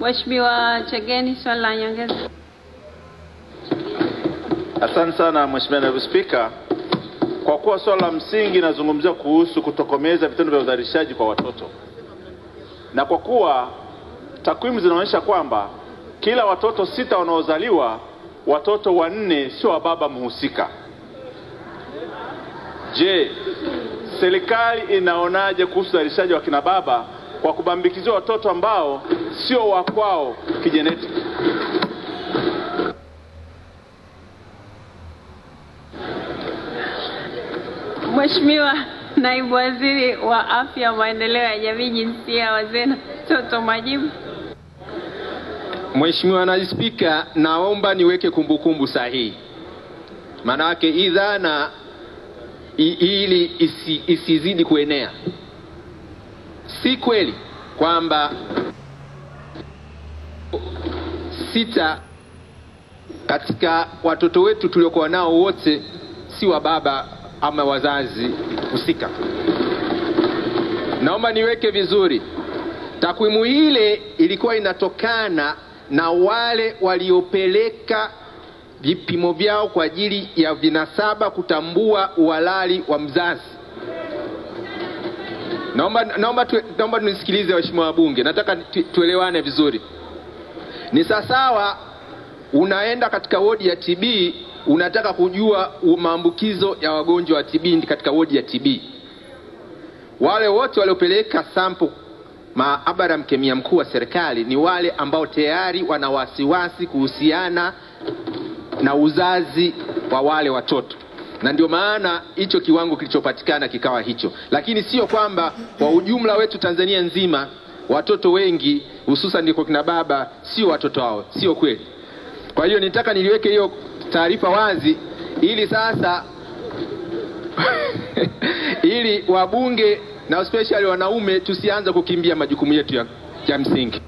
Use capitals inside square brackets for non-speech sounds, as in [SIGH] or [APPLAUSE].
Mheshimiwa Chegeni, swali la nyongeza. Asante sana Mheshimiwa Naibu Spika. Kwa kuwa swala la msingi nazungumzia kuhusu kutokomeza vitendo vya udhalilishaji kwa watoto, na kwa kuwa takwimu zinaonyesha kwamba kila watoto sita wanaozaliwa watoto wanne sio wa baba mhusika. Je, serikali inaonaje kuhusu udhalilishaji wa kina baba kwa kubambikiziwa watoto ambao sio wa kwao kijenetiki? Mheshimiwa Naibu Waziri wa Afya, Maendeleo ya Jamii, Jinsia, Wazee na Watoto, majibu. Mheshimiwa Naibu Spika, naomba niweke kumbukumbu sahihi, maanake hii dhana ili ili isi, isizidi kuenea. Si kweli kwamba sita katika watoto wetu tuliokuwa nao wote si wa baba ama wazazi husika. Naomba niweke vizuri, takwimu ile ilikuwa inatokana na wale waliopeleka vipimo vyao kwa ajili ya vinasaba kutambua uhalali wa mzazi. Naomba, naomba, naomba tunisikilize waheshimiwa wabunge, nataka tuelewane vizuri. Ni sawasawa unaenda katika wodi ya TB unataka kujua maambukizo ya wagonjwa wa TB katika wodi ya TB. Wale wote waliopeleka sampo maabara ya mkemia mkuu wa serikali ni wale ambao tayari wana wasiwasi kuhusiana na uzazi wa wale watoto, na ndio maana hicho kiwango kilichopatikana kikawa hicho, lakini sio kwamba kwa ujumla wetu Tanzania nzima watoto wengi hususan kwa kina baba sio watoto wao, sio kweli. Kwa hiyo nitaka niliweke hiyo taarifa wazi, ili sasa [LAUGHS] ili wabunge na especially wanaume tusianze kukimbia majukumu yetu ya, ya msingi.